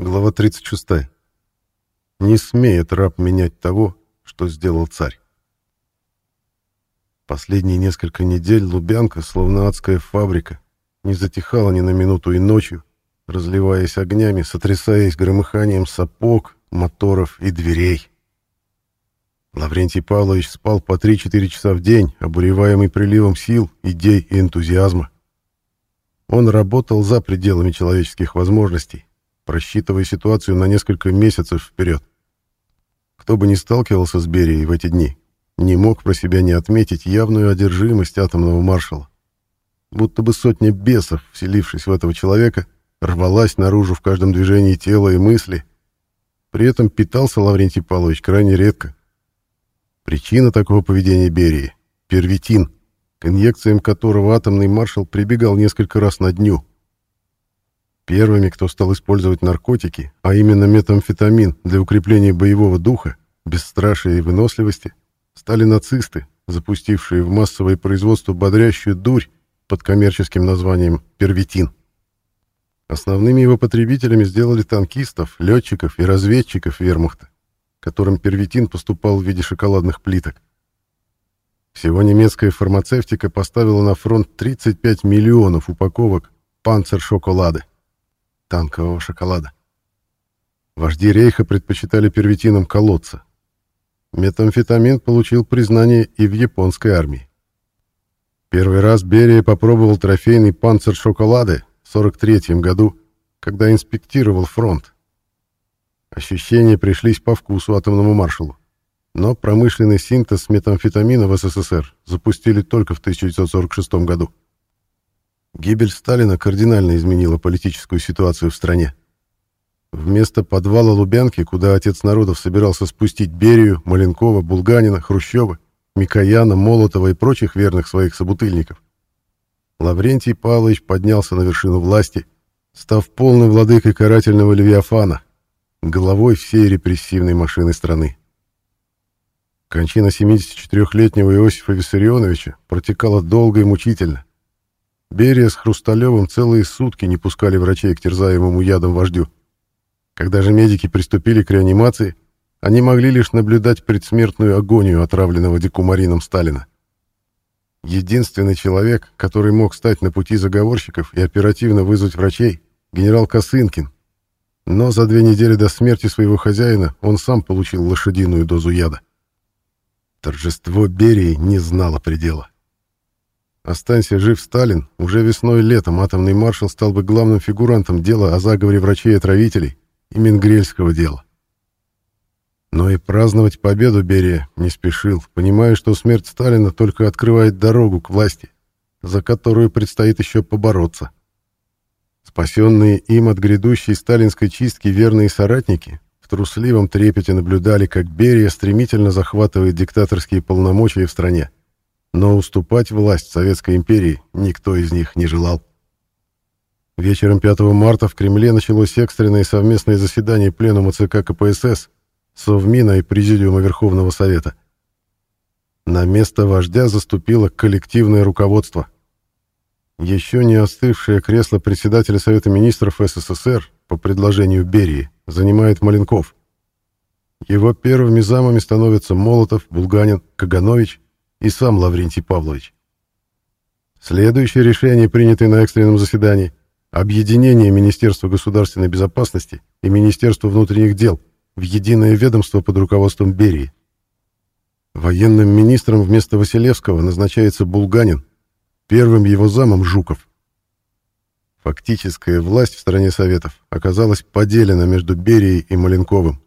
Глава 36. Не смеет раб менять того, что сделал царь. Последние несколько недель Лубянка, словно адская фабрика, не затихала ни на минуту и ночью, разливаясь огнями, сотрясаясь громыханием сапог, моторов и дверей. Лаврентий Павлович спал по 3-4 часа в день, обуреваемый приливом сил, идей и энтузиазма. Он работал за пределами человеческих возможностей, просчитывая ситуацию на несколько месяцев вперед. Кто бы ни сталкивался с Берией в эти дни, не мог про себя не отметить явную одержимость атомного маршала. Будто бы сотня бесов, вселившись в этого человека, рвалась наружу в каждом движении тела и мысли. При этом питался Лаврентий Павлович крайне редко. Причина такого поведения Берии — первитин, к инъекциям которого атомный маршал прибегал несколько раз на дню — Первыми, кто стал использовать наркотики, а именно метамфетамин для укрепления боевого духа, бесстрашия и выносливости, стали нацисты, запустившие в массовое производство бодрящую дурь под коммерческим названием первитин. Основными его потребителями сделали танкистов, летчиков и разведчиков вермахта, которым первитин поступал в виде шоколадных плиток. Всего немецкая фармацевтика поставила на фронт 35 миллионов упаковок панцер-шоколады танкового шоколада. Вожди рейха предпочитали первитином колодца. Метамфетамин получил признание и в японской армии. Первый раз Берия попробовал трофейный панцирь шоколады в 43 году, когда инспектировал фронт. Ощущения пришлись по вкусу атомному маршалу. Но промышленный синтез метамфетамина в СССР запустили только в 1946 году. Гибель Сталина кардинально изменила политическую ситуацию в стране. Вместо подвала Лубянки, куда отец народов собирался спустить Берию, Маленкова, Булганина, Хрущева, Микояна, Молотова и прочих верных своих собутыльников, Лаврентий Павлович поднялся на вершину власти, став полным владыкой карательного Левиафана, головой всей репрессивной машины страны. Кончина 74-летнего Иосифа Виссарионовича протекала долго и мучительно. Берия с Хрусталевым целые сутки не пускали врачей к терзаемому ядом вождю. Когда же медики приступили к реанимации, они могли лишь наблюдать предсмертную агонию отравленного декумарином Сталина. Единственный человек, который мог стать на пути заговорщиков и оперативно вызвать врачей, генерал Косынкин. Но за две недели до смерти своего хозяина он сам получил лошадиную дозу яда. Торжество Берии не знало предела. Останься жив Сталин, уже весной и летом атомный маршал стал бы главным фигурантом дела о заговоре врачей-отравителей и Менгрельского дела. Но и праздновать победу Берия не спешил, понимая, что смерть Сталина только открывает дорогу к власти, за которую предстоит еще побороться. Спасенные им от грядущей сталинской чистки верные соратники в трусливом трепете наблюдали, как Берия стремительно захватывает диктаторские полномочия в стране но уступать власть Советской империи никто из них не желал. Вечером 5 марта в Кремле началось экстренное совместное заседание Пленума ЦК КПСС, Совмина и Президиума Верховного Совета. На место вождя заступило коллективное руководство. Еще не остывшее кресло председателя Совета Министров СССР по предложению Берии занимает Маленков. Его первыми замами становятся Молотов, Булганин, Каганович и сам Лаврентий Павлович. Следующее решение, принятое на экстренном заседании, объединение Министерства государственной безопасности и Министерства внутренних дел в единое ведомство под руководством Берии. Военным министром вместо Василевского назначается Булганин, первым его замом Жуков. Фактическая власть в стране Советов оказалась поделена между Берией и Маленковым.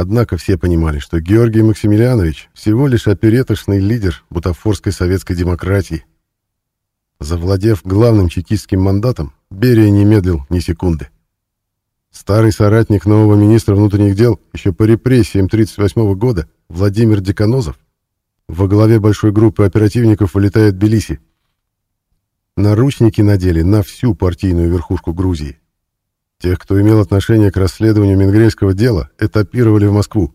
Однако все понимали, что Георгий Максимилианович всего лишь опереточный лидер бутафорской советской демократии. Завладев главным чекистским мандатом, Берия не медлил ни секунды. Старый соратник нового министра внутренних дел еще по репрессиям 1938 года Владимир Деканозов во главе большой группы оперативников вылетает Тбилиси. Наручники надели на всю партийную верхушку Грузии. Тех, кто имел отношение к расследованию Менгрельского дела, этапировали в Москву.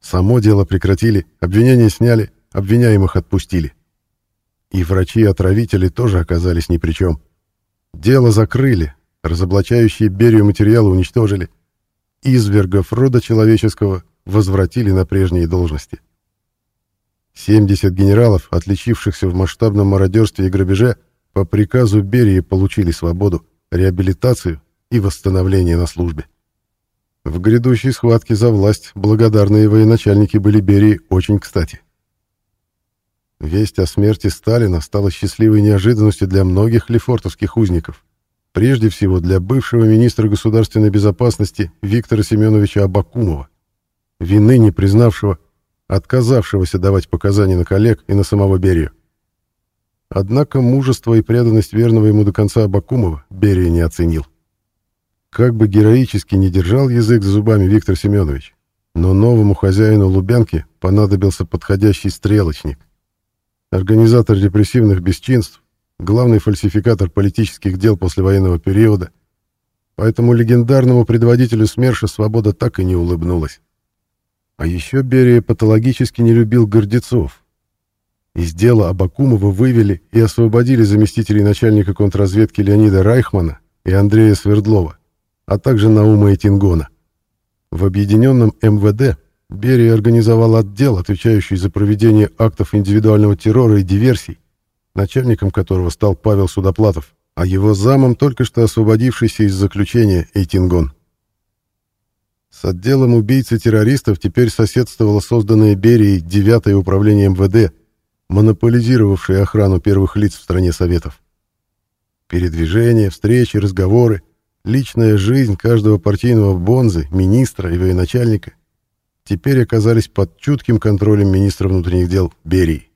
Само дело прекратили, обвинения сняли, обвиняемых отпустили. И врачи-отравители тоже оказались ни при чем. Дело закрыли, разоблачающие Берию материалы уничтожили, извергов рода человеческого возвратили на прежние должности. 70 генералов, отличившихся в масштабном мародерстве и грабеже, по приказу Берии получили свободу, реабилитацию и восстановление на службе. В грядущей схватке за власть благодарные военачальники были Берии очень кстати. Весть о смерти Сталина стала счастливой неожиданностью для многих лефортовских узников. Прежде всего для бывшего министра государственной безопасности Виктора Семеновича Абакумова, вины не признавшего, отказавшегося давать показания на коллег и на самого Берию. Однако мужество и преданность верного ему до конца Абакумова Берия не оценил. Как бы героически не держал язык за зубами Виктор Семенович, но новому хозяину Лубянки понадобился подходящий стрелочник. Организатор репрессивных бесчинств, главный фальсификатор политических дел послевоенного периода, поэтому легендарному предводителю СМЕРШа свобода так и не улыбнулась. А еще Берия патологически не любил гордецов. Из дела Абакумова вывели и освободили заместителей начальника контрразведки Леонида Райхмана и Андрея Свердлова а также Наума и Тингона. В объединенном МВД Берия организовал отдел, отвечающий за проведение актов индивидуального террора и диверсий, начальником которого стал Павел Судоплатов, а его замом только что освободившийся из заключения Эйтингон. С отделом убийц и террористов теперь соседствовало созданное Берией 9 управление МВД, монополизировавшее охрану первых лиц в стране Советов. Передвижения, встречи, разговоры, Личная жизнь каждого партийного бонзы, министра и военачальника теперь оказались под чутким контролем министра внутренних дел Берии.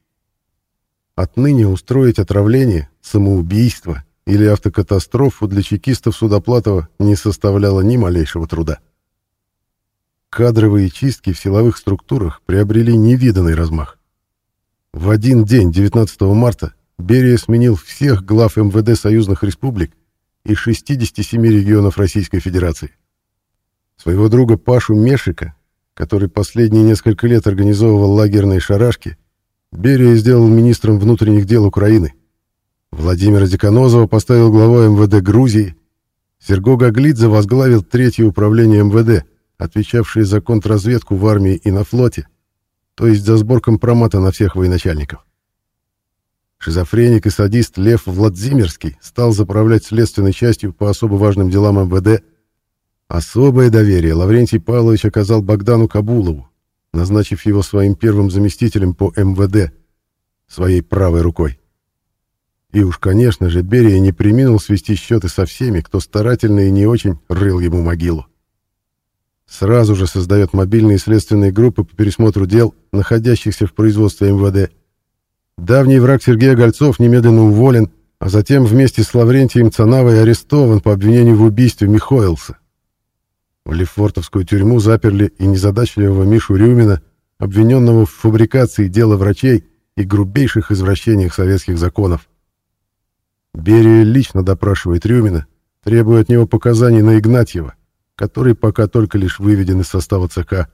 Отныне устроить отравление, самоубийство или автокатастрофу для чекистов Судоплатова не составляло ни малейшего труда. Кадровые чистки в силовых структурах приобрели невиданный размах. В один день, 19 марта, Берия сменил всех глав МВД союзных республик и 67 регионов Российской Федерации. Своего друга Пашу Мешика, который последние несколько лет организовывал лагерные шарашки, Берия сделал министром внутренних дел Украины. Владимира Деканозова поставил главой МВД Грузии. Серго Гаглидзе возглавил третье управление МВД, отвечавшее за контрразведку в армии и на флоте, то есть за сбор компромата на всех военачальников. Шизофреник и садист Лев Владимирский стал заправлять следственной частью по особо важным делам МВД. Особое доверие Лаврентий Павлович оказал Богдану Кабулову, назначив его своим первым заместителем по МВД, своей правой рукой. И уж, конечно же, Берия не приминул свести счеты со всеми, кто старательно и не очень рыл ему могилу. Сразу же создает мобильные следственные группы по пересмотру дел, находящихся в производстве МВД, Давний враг Сергея Гольцов немедленно уволен, а затем вместе с Лаврентием Цанавой арестован по обвинению в убийстве Михоэлса. В Лефортовскую тюрьму заперли и незадачливого Мишу Рюмина, обвиненного в фабрикации дела врачей и грубейших извращениях советских законов. Берия лично допрашивает Рюмина, требуя от него показаний на Игнатьева, который пока только лишь выведен из состава ЦК.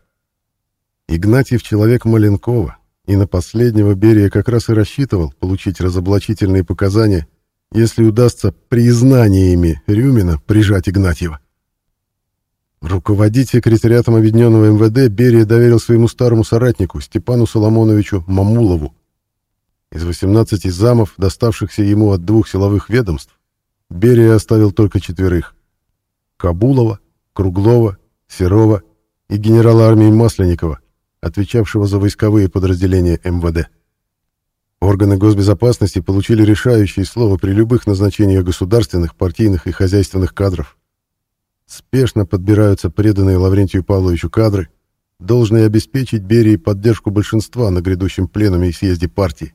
Игнатьев — человек Маленкова, и на последнего Берия как раз и рассчитывал получить разоблачительные показания, если удастся признаниями Рюмина прижать Игнатьева. Руководить секретариатом Объединенного МВД Берия доверил своему старому соратнику Степану Соломоновичу Мамулову. Из 18 замов, доставшихся ему от двух силовых ведомств, Берия оставил только четверых. Кабулова, Круглова, Серова и генерала армии Масленникова – отвечавшего за войсковые подразделения МВД. Органы госбезопасности получили решающее слово при любых назначениях государственных, партийных и хозяйственных кадров. Спешно подбираются преданные Лаврентию Павловичу кадры, должны обеспечить Берии поддержку большинства на грядущем пленуме и съезде партии.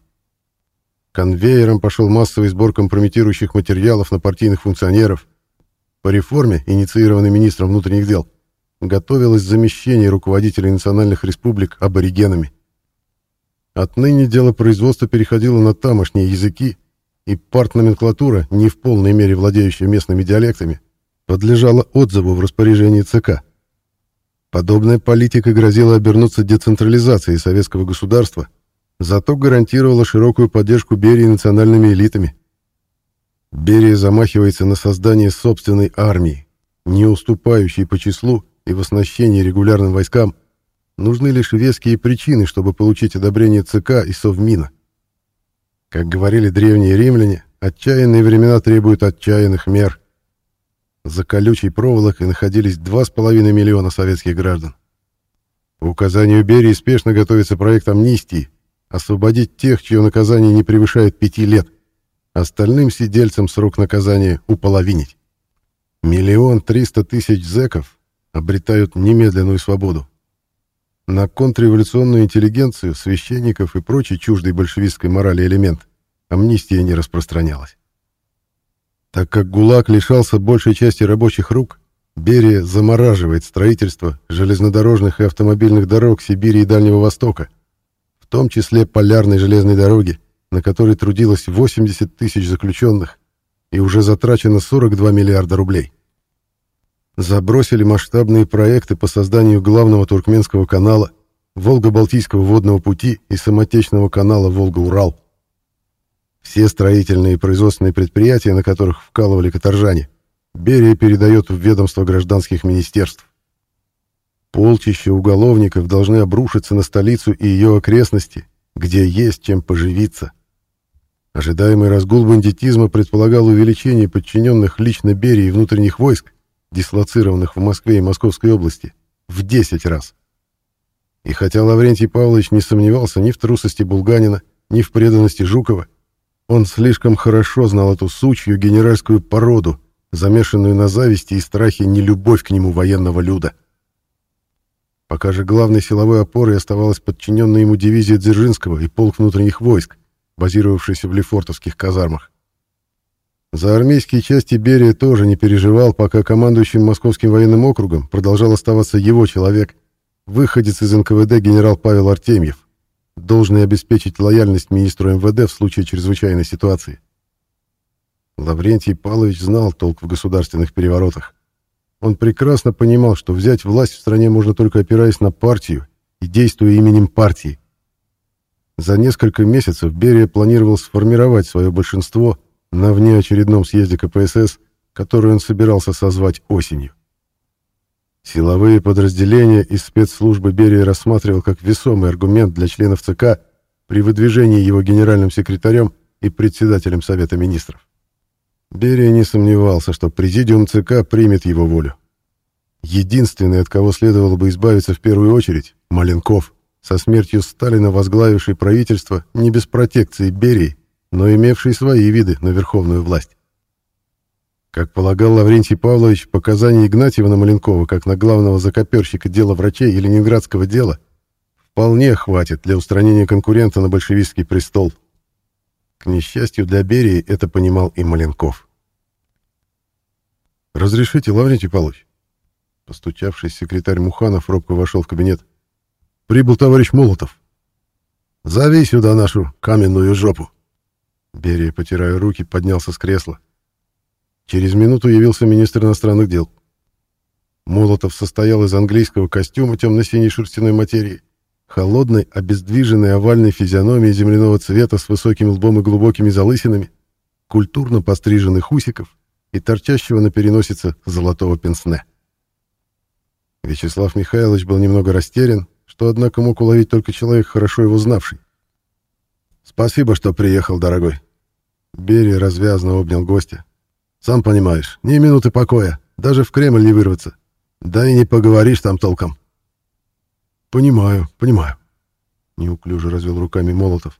Конвейером пошел массовый сбор компрометирующих материалов на партийных функционеров. По реформе, инициированной министром внутренних дел, готовилось замещение руководителей национальных республик аборигенами. Отныне дело производства переходило на тамошние языки, и партноменклатура, не в полной мере владеющая местными диалектами, подлежала отзыву в распоряжении ЦК. Подобная политика грозила обернуться децентрализацией советского государства, зато гарантировала широкую поддержку Берии национальными элитами. Берия замахивается на создание собственной армии, не уступающей по числу и в оснащении регулярным войскам, нужны лишь веские причины, чтобы получить одобрение ЦК и Совмина. Как говорили древние римляне, отчаянные времена требуют отчаянных мер. За колючей проволокой находились 2,5 миллиона советских граждан. По указанию Берии спешно готовится проект амнистии, освободить тех, чье наказание не превышает пяти лет. Остальным сидельцам срок наказания уполовинить. Миллион триста тысяч зэков обретают немедленную свободу. На контрреволюционную интеллигенцию, священников и прочий чуждый большевистской морали элемент амнистия не распространялась. Так как ГУЛАГ лишался большей части рабочих рук, Берия замораживает строительство железнодорожных и автомобильных дорог Сибири и Дальнего Востока, в том числе полярной железной дороги, на которой трудилось 80 тысяч заключенных и уже затрачено 42 миллиарда рублей. Забросили масштабные проекты по созданию главного Туркменского канала, Волго-Балтийского водного пути и самотечного канала Волга-Урал. Все строительные и производственные предприятия, на которых вкалывали каторжане, Берия передает в ведомство гражданских министерств. Полчища уголовников должны обрушиться на столицу и ее окрестности, где есть чем поживиться. Ожидаемый разгул бандитизма предполагал увеличение подчиненных лично Берии внутренних войск, дислоцированных в Москве и Московской области, в 10 раз. И хотя Лаврентий Павлович не сомневался ни в трусости Булганина, ни в преданности Жукова, он слишком хорошо знал эту сучью генеральскую породу, замешанную на зависти и страхе нелюбовь к нему военного люда. Пока же главной силовой опорой оставалась подчиненная ему дивизия Дзержинского и полк внутренних войск, базировавшийся в Лефортовских казармах. За армейские части Берия тоже не переживал, пока командующим Московским военным округом продолжал оставаться его человек, выходец из НКВД генерал Павел Артемьев, должный обеспечить лояльность министру МВД в случае чрезвычайной ситуации. Лаврентий Павлович знал толк в государственных переворотах. Он прекрасно понимал, что взять власть в стране можно только опираясь на партию и действуя именем партии. За несколько месяцев Берия планировал сформировать свое большинство на внеочередном съезде КПСС, который он собирался созвать осенью. Силовые подразделения из спецслужбы Берия рассматривал как весомый аргумент для членов ЦК при выдвижении его генеральным секретарем и председателем Совета министров. Берия не сомневался, что президиум ЦК примет его волю. Единственный, от кого следовало бы избавиться в первую очередь, Маленков со смертью Сталина возглавивший правительство не без протекции Берии, но имевший свои виды на верховную власть. Как полагал Лаврентий Павлович, показания Игнатьева на Маленкова, как на главного закоперщика дела врачей и ленинградского дела, вполне хватит для устранения конкурента на большевистский престол. К несчастью для Берии это понимал и Маленков. «Разрешите, Лаврентий Павлович?» Постучавшись, секретарь Муханов робко вошел в кабинет. Прибыл товарищ Молотов. Зови сюда нашу каменную жопу. Берия, потирая руки, поднялся с кресла. Через минуту явился министр иностранных дел. Молотов состоял из английского костюма темно-синей шерстяной материи, холодной, обездвиженной овальной физиономии земляного цвета с высоким лбом и глубокими залысинами, культурно постриженных усиков и торчащего на переносице золотого пенсне. Вячеслав Михайлович был немного растерян, что, однако, мог уловить только человек, хорошо его знавший. «Спасибо, что приехал, дорогой». Берия развязно обнял гостя. «Сам понимаешь, ни минуты покоя, даже в Кремль не вырваться. Да и не поговоришь там толком». «Понимаю, понимаю», — неуклюже развел руками Молотов.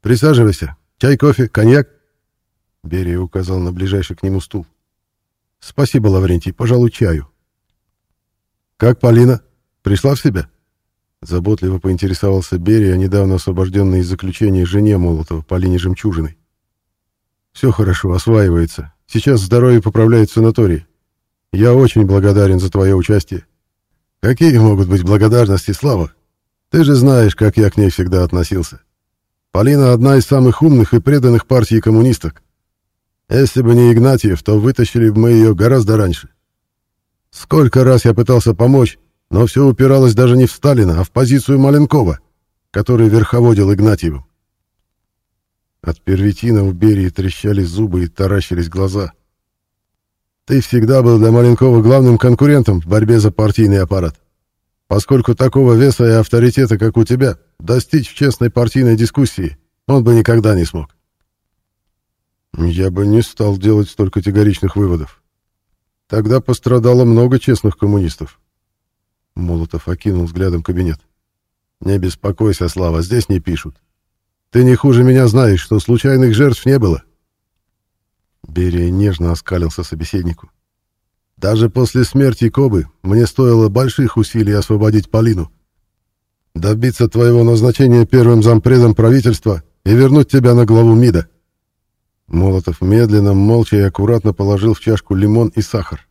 «Присаживайся. Чай, кофе, коньяк?» Берия указал на ближайший к нему стул. «Спасибо, Лаврентий, пожалуй, чаю». «Как Полина? Пришла в себя?» Заботливо поинтересовался Берия, недавно освобожденный из заключения жене Молотова, Полине Жемчужиной. «Все хорошо, осваивается. Сейчас здоровье поправляет в санатории. Я очень благодарен за твое участие». «Какие могут быть благодарности, Слава? Ты же знаешь, как я к ней всегда относился. Полина одна из самых умных и преданных партии коммунисток. Если бы не Игнатьев, то вытащили бы мы ее гораздо раньше. Сколько раз я пытался помочь, но все упиралось даже не в Сталина, а в позицию Маленкова, который верховодил Игнатьевым. От первитина у Берии трещали зубы и таращились глаза. «Ты всегда был для Маленкова главным конкурентом в борьбе за партийный аппарат. Поскольку такого веса и авторитета, как у тебя, достичь в честной партийной дискуссии он бы никогда не смог. Я бы не стал делать столь категоричных выводов. Тогда пострадало много честных коммунистов. Молотов окинул взглядом кабинет. «Не беспокойся, Слава, здесь не пишут. Ты не хуже меня знаешь, что случайных жертв не было». Берия нежно оскалился собеседнику. «Даже после смерти Кобы мне стоило больших усилий освободить Полину. Добиться твоего назначения первым зампредом правительства и вернуть тебя на главу МИДа». Молотов медленно, молча и аккуратно положил в чашку лимон и сахар.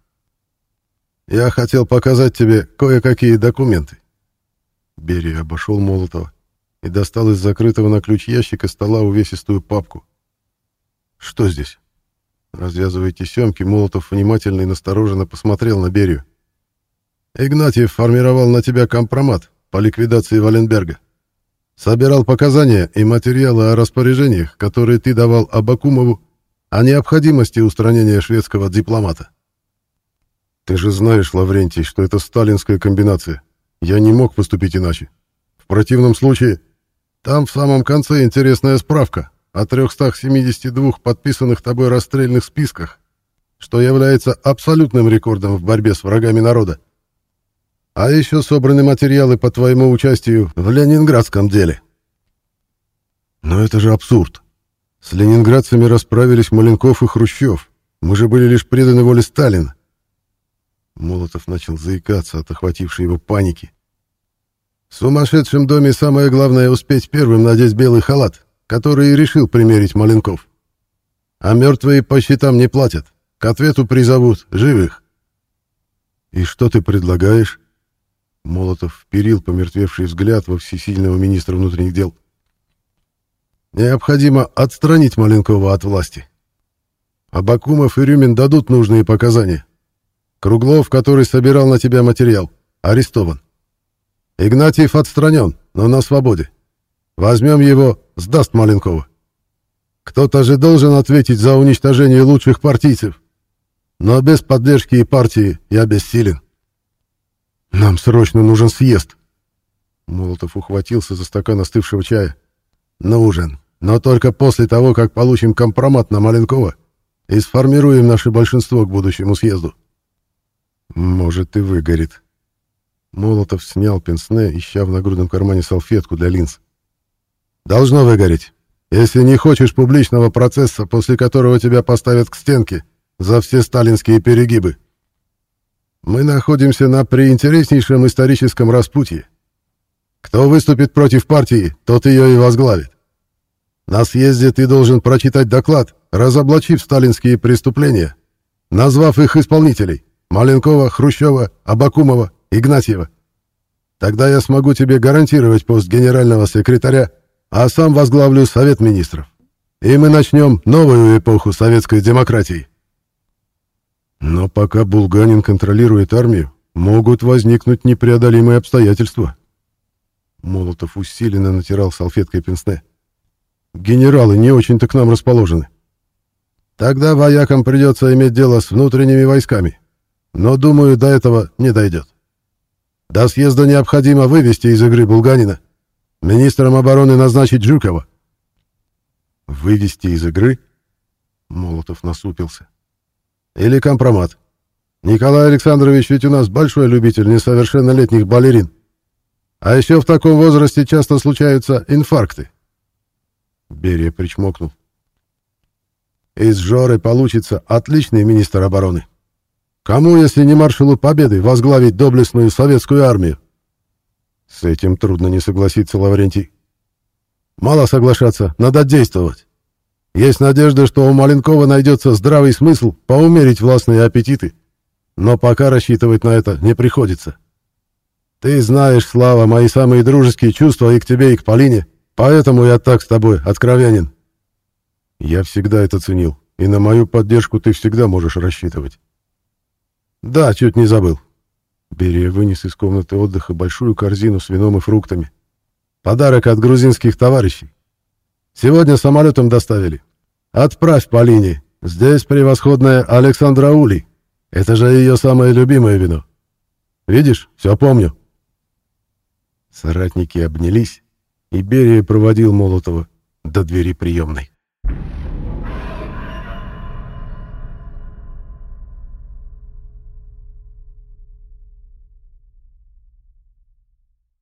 «Я хотел показать тебе кое-какие документы». Берия обошел Молотова и достал из закрытого на ключ ящика стола увесистую папку. «Что здесь?» Развязывая тесемки, Молотов внимательно и настороженно посмотрел на Берию. «Игнатьев формировал на тебя компромат по ликвидации Валенберга. Собирал показания и материалы о распоряжениях, которые ты давал Абакумову, о необходимости устранения шведского дипломата. Ты же знаешь, Лаврентий, что это сталинская комбинация. Я не мог поступить иначе. В противном случае... Там в самом конце интересная справка о 372 подписанных тобой расстрельных списках, что является абсолютным рекордом в борьбе с врагами народа. А еще собраны материалы по твоему участию в ленинградском деле. Но это же абсурд. С ленинградцами расправились Маленков и Хрущев. Мы же были лишь преданы воле Сталина. Молотов начал заикаться от охватившей его паники. В сумасшедшем доме самое главное успеть первым надеть белый халат, который и решил примерить Маленков. А мертвые по счетам не платят. К ответу призовут живых. И что ты предлагаешь? Молотов вперил помертвевший взгляд во всесильного министра внутренних дел. «Необходимо отстранить Маленкова от власти. Абакумов и Рюмин дадут нужные показания. Круглов, который собирал на тебя материал, арестован. Игнатьев отстранен, но на свободе. Возьмем его, сдаст Маленкова. Кто-то же должен ответить за уничтожение лучших партийцев. Но без поддержки и партии я бессилен. Нам срочно нужен съезд. Молотов ухватился за стакан остывшего чая. Нужен, но только после того, как получим компромат на Маленкова и сформируем наше большинство к будущему съезду. Может, и выгорит. Молотов снял пенсне, ища в нагрудном кармане салфетку для линз. Должно выгореть. Если не хочешь публичного процесса, после которого тебя поставят к стенке за все сталинские перегибы. Мы находимся на приинтереснейшем историческом распутье. Кто выступит против партии, тот ее и возглавит. На съезде ты должен прочитать доклад, разоблачив сталинские преступления, назвав их исполнителей — Маленкова, Хрущева, Абакумова, Игнатьева. Тогда я смогу тебе гарантировать пост генерального секретаря, а сам возглавлю Совет министров. И мы начнем новую эпоху советской демократии. Но пока Булганин контролирует армию, могут возникнуть непреодолимые обстоятельства. Молотов усиленно натирал салфеткой пенсне. Генералы не очень-то к нам расположены. Тогда воякам придется иметь дело с внутренними войсками. Но, думаю, до этого не дойдет. До съезда необходимо вывести из игры Булганина. Министром обороны назначить Жукова. Вывести из игры? Молотов насупился. Или компромат. Николай Александрович ведь у нас большой любитель несовершеннолетних балерин. А еще в таком возрасте часто случаются инфаркты. Берия причмокнул. Из Жоры получится отличный министр обороны. Кому, если не маршалу Победы, возглавить доблестную советскую армию? С этим трудно не согласиться, Лаврентий. Мало соглашаться, надо действовать. Есть надежда, что у Маленкова найдется здравый смысл поумерить властные аппетиты. Но пока рассчитывать на это не приходится. Ты знаешь, Слава, мои самые дружеские чувства и к тебе, и к Полине, поэтому я так с тобой откровенен. Я всегда это ценил, и на мою поддержку ты всегда можешь рассчитывать. Да, чуть не забыл. Берия вынес из комнаты отдыха большую корзину с вином и фруктами. Подарок от грузинских товарищей. Сегодня самолетом доставили. Отправь по линии. Здесь превосходная Александра Ули. Это же ее самое любимое вино. Видишь, все помню». Соратники обнялись, и Берия проводил Молотова до двери приемной.